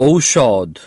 Oshod.